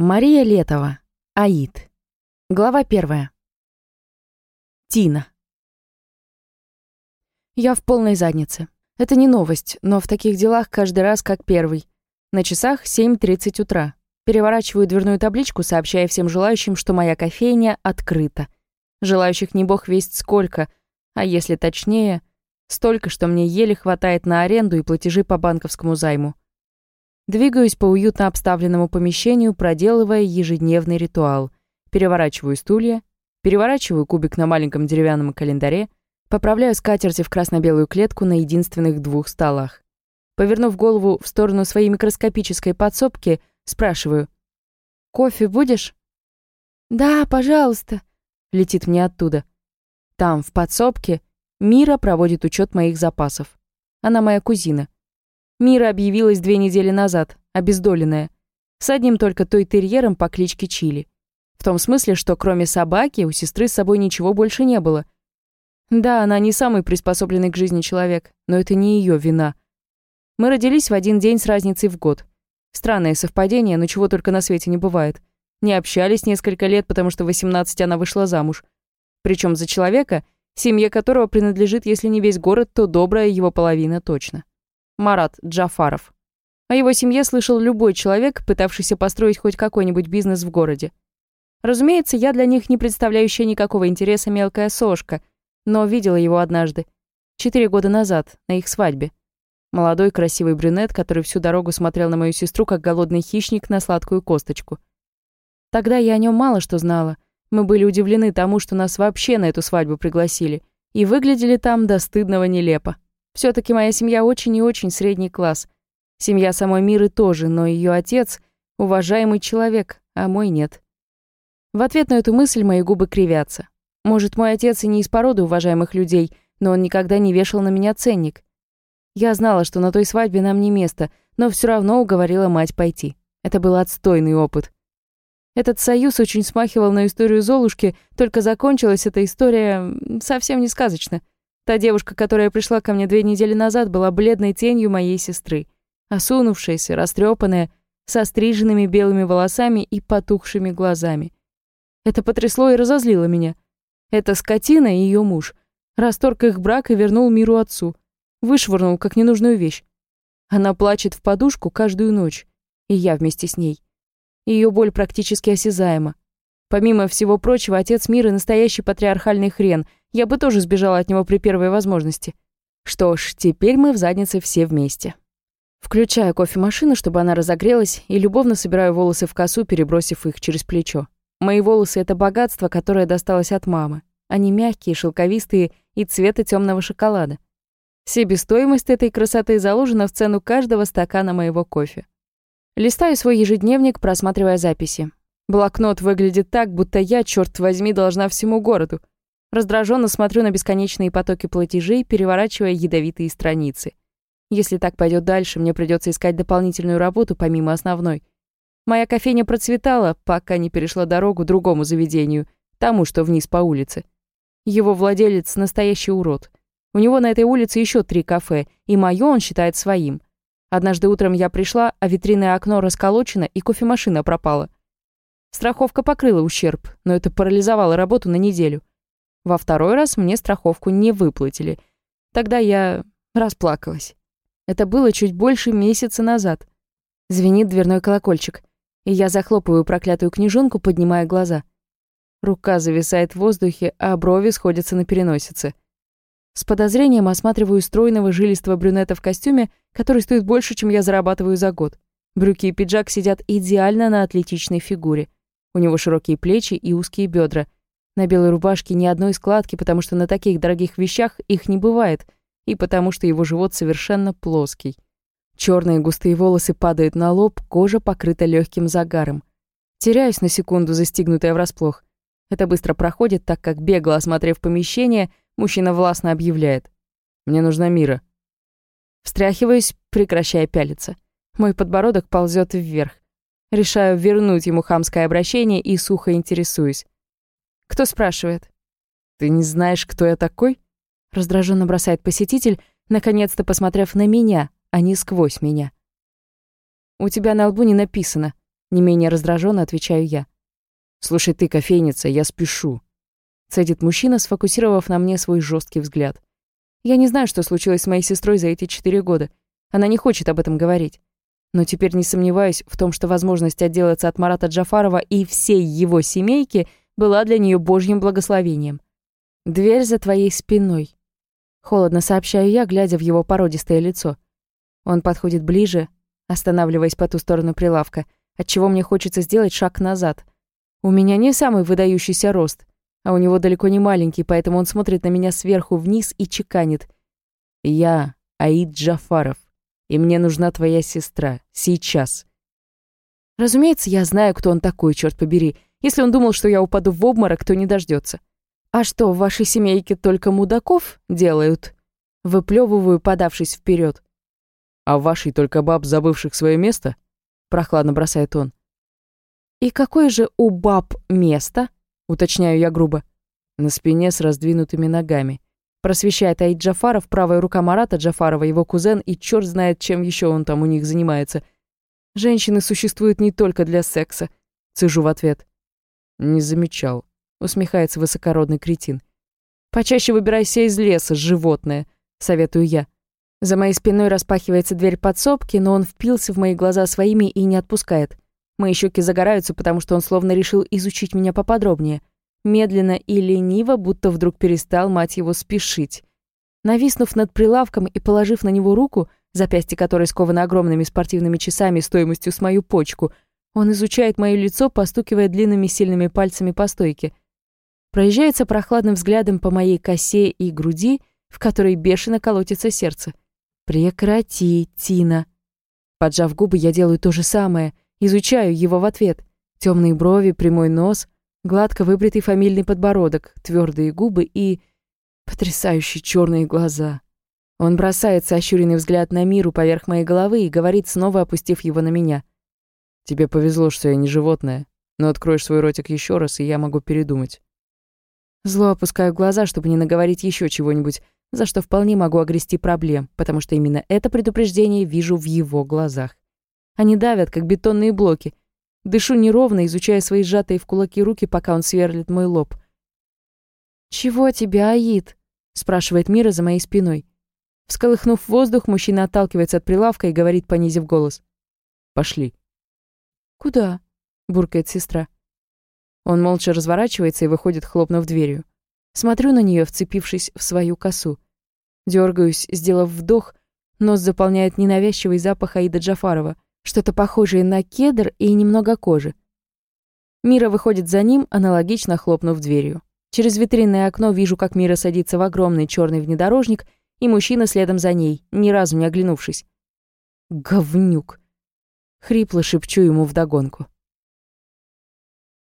Мария Летова. Аид. Глава первая. Тина. Я в полной заднице. Это не новость, но в таких делах каждый раз как первый. На часах 7.30 утра. Переворачиваю дверную табличку, сообщая всем желающим, что моя кофейня открыта. Желающих не бог весть сколько, а если точнее, столько, что мне еле хватает на аренду и платежи по банковскому займу. Двигаюсь по уютно обставленному помещению, проделывая ежедневный ритуал. Переворачиваю стулья, переворачиваю кубик на маленьком деревянном календаре, поправляю скатерти в красно-белую клетку на единственных двух столах. Повернув голову в сторону своей микроскопической подсобки, спрашиваю. «Кофе будешь?» «Да, пожалуйста», — летит мне оттуда. Там, в подсобке, Мира проводит учет моих запасов. Она моя кузина. Мира объявилась две недели назад, обездоленная. С одним только той терьером по кличке Чили. В том смысле, что кроме собаки у сестры с собой ничего больше не было. Да, она не самый приспособленный к жизни человек, но это не ее вина. Мы родились в один день с разницей в год. Странное совпадение, но чего только на свете не бывает. Не общались несколько лет, потому что в 18 она вышла замуж. Причем за человека, семье которого принадлежит, если не весь город, то добрая его половина точно. Марат Джафаров. О его семье слышал любой человек, пытавшийся построить хоть какой-нибудь бизнес в городе. Разумеется, я для них не представляющая никакого интереса мелкая сошка, но видела его однажды. Четыре года назад, на их свадьбе. Молодой красивый брюнет, который всю дорогу смотрел на мою сестру, как голодный хищник на сладкую косточку. Тогда я о нем мало что знала. Мы были удивлены тому, что нас вообще на эту свадьбу пригласили. И выглядели там до стыдного нелепо все таки моя семья очень и очень средний класс. Семья самой Миры тоже, но ее отец — уважаемый человек, а мой нет. В ответ на эту мысль мои губы кривятся. Может, мой отец и не из породы уважаемых людей, но он никогда не вешал на меня ценник. Я знала, что на той свадьбе нам не место, но все равно уговорила мать пойти. Это был отстойный опыт. Этот союз очень смахивал на историю Золушки, только закончилась эта история совсем не сказочно — Та девушка, которая пришла ко мне две недели назад, была бледной тенью моей сестры. Осунувшаяся, растрепанная, со стриженными белыми волосами и потухшими глазами. Это потрясло и разозлило меня. Эта скотина и ее муж. Расторг их брак и вернул миру отцу. Вышвырнул, как ненужную вещь. Она плачет в подушку каждую ночь. И я вместе с ней. Ее боль практически осязаема. Помимо всего прочего, отец мира настоящий патриархальный хрен — я бы тоже сбежала от него при первой возможности. Что ж, теперь мы в заднице все вместе. Включаю кофемашину, чтобы она разогрелась, и любовно собираю волосы в косу, перебросив их через плечо. Мои волосы — это богатство, которое досталось от мамы. Они мягкие, шелковистые и цвета темного шоколада. Себестоимость этой красоты заложена в цену каждого стакана моего кофе. Листаю свой ежедневник, просматривая записи. Блокнот выглядит так, будто я, черт возьми, должна всему городу. Раздраженно смотрю на бесконечные потоки платежей, переворачивая ядовитые страницы. Если так пойдет дальше, мне придется искать дополнительную работу помимо основной. Моя кофейня процветала, пока не перешла дорогу другому заведению, тому, что вниз по улице. Его владелец — настоящий урод. У него на этой улице еще три кафе, и мое он считает своим. Однажды утром я пришла, а витринное окно расколочено, и кофемашина пропала. Страховка покрыла ущерб, но это парализовало работу на неделю. Во второй раз мне страховку не выплатили. Тогда я расплакалась. Это было чуть больше месяца назад. Звенит дверной колокольчик, и я захлопываю проклятую книжонку, поднимая глаза. Рука зависает в воздухе, а брови сходятся на переносице. С подозрением осматриваю стройного жилистого брюнета в костюме, который стоит больше, чем я зарабатываю за год. Брюки и пиджак сидят идеально на атлетичной фигуре. У него широкие плечи и узкие бедра — на белой рубашке ни одной складки, потому что на таких дорогих вещах их не бывает, и потому что его живот совершенно плоский. Черные густые волосы падают на лоб, кожа покрыта легким загаром. Теряюсь на секунду, застигнутая врасплох. Это быстро проходит, так как, бегло осмотрев помещение, мужчина властно объявляет. «Мне нужна мира». Встряхиваюсь, прекращая пялиться. Мой подбородок ползет вверх. Решаю вернуть ему хамское обращение и сухо интересуюсь. «Кто спрашивает?» «Ты не знаешь, кто я такой?» Раздраженно бросает посетитель, наконец-то посмотрев на меня, а не сквозь меня. «У тебя на лбу не написано», Не менее раздраженно отвечаю я. «Слушай ты, кофейница, я спешу», — цедит мужчина, сфокусировав на мне свой жесткий взгляд. Я не знаю, что случилось с моей сестрой за эти четыре года. Она не хочет об этом говорить. Но теперь не сомневаюсь в том, что возможность отделаться от Марата Джафарова и всей его семейки была для нее божьим благословением. «Дверь за твоей спиной», — холодно сообщаю я, глядя в его породистое лицо. Он подходит ближе, останавливаясь по ту сторону прилавка, отчего мне хочется сделать шаг назад — у меня не самый выдающийся рост, а у него далеко не маленький, поэтому он смотрит на меня сверху вниз и чеканит. «Я Аид Джафаров, и мне нужна твоя сестра. Сейчас». Разумеется, я знаю, кто он такой, черт побери. Если он думал, что я упаду в обморок, то не дождется. А что, в вашей семейке только мудаков делают? Выплевываю, подавшись вперед. А в вашей только баб, забывших свое место? Прохладно бросает он. «И какое же у баб место?» — уточняю я грубо. На спине с раздвинутыми ногами. Просвещает Аид Джафаров, правая рука Марата Джафарова, его кузен, и черт знает, чем еще он там у них занимается. Женщины существуют не только для секса. Цежу в ответ. «Не замечал», — усмехается высокородный кретин. «Почаще выбирайся из леса, животное», — советую я. За моей спиной распахивается дверь подсобки, но он впился в мои глаза своими и не отпускает. Мои щеки загораются, потому что он словно решил изучить меня поподробнее. Медленно и лениво, будто вдруг перестал, мать его, спешить. Нависнув над прилавком и положив на него руку, запястье которой сковано огромными спортивными часами стоимостью с мою почку, он изучает мое лицо, постукивая длинными сильными пальцами по стойке. Проезжается прохладным взглядом по моей косе и груди, в которой бешено колотится сердце. «Прекрати, Тина!» Поджав губы, я делаю то же самое — Изучаю его в ответ. Темные брови, прямой нос, гладко выбритый фамильный подбородок, твердые губы и... потрясающие черные глаза. Он бросает сощуренный взгляд на миру поверх моей головы и говорит, снова опустив его на меня. «Тебе повезло, что я не животное, но откроешь свой ротик еще раз, и я могу передумать». Зло опускаю глаза, чтобы не наговорить еще чего-нибудь, за что вполне могу огрести проблем, потому что именно это предупреждение вижу в его глазах. Они давят, как бетонные блоки. Дышу неровно, изучая свои сжатые в кулаки руки, пока он сверлит мой лоб. «Чего тебе, Аид?» — спрашивает Мира за моей спиной. Всколыхнув воздух, мужчина отталкивается от прилавка и говорит, понизив голос. «Пошли». «Куда?» — буркает сестра. Он молча разворачивается и выходит, хлопнув дверью. Смотрю на нее, вцепившись в свою косу. Дергаюсь, сделав вдох, нос заполняет ненавязчивый запах Аида Джафарова — что-то похожее на кедр и немного кожи. Мира выходит за ним, аналогично хлопнув дверью. Через витринное окно вижу, как Мира садится в огромный черный внедорожник, и мужчина следом за ней, ни разу не оглянувшись. «Говнюк!» Хрипло шепчу ему вдогонку.